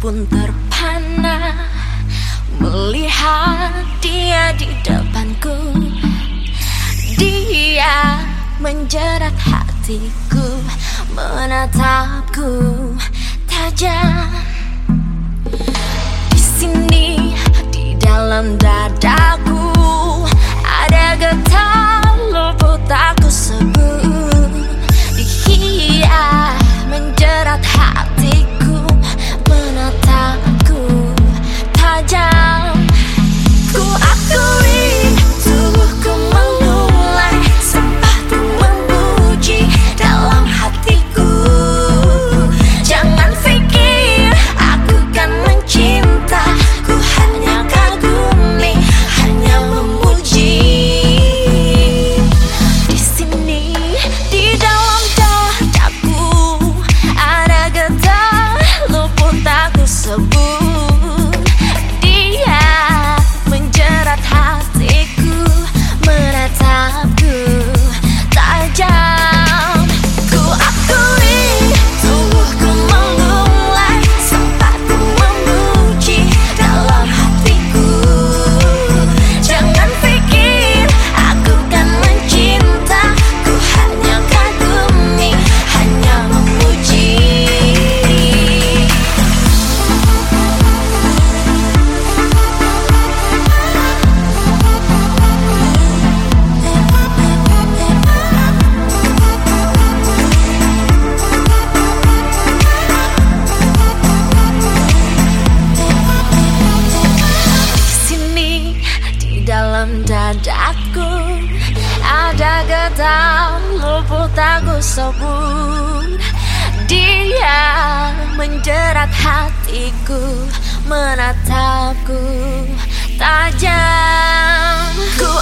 pun terpana. Melihat dia di depanku. Dia menjerat hatiku Menatapku. hitam luput aku sebut Dia menjerat hatiku Menatapku tajam. Ku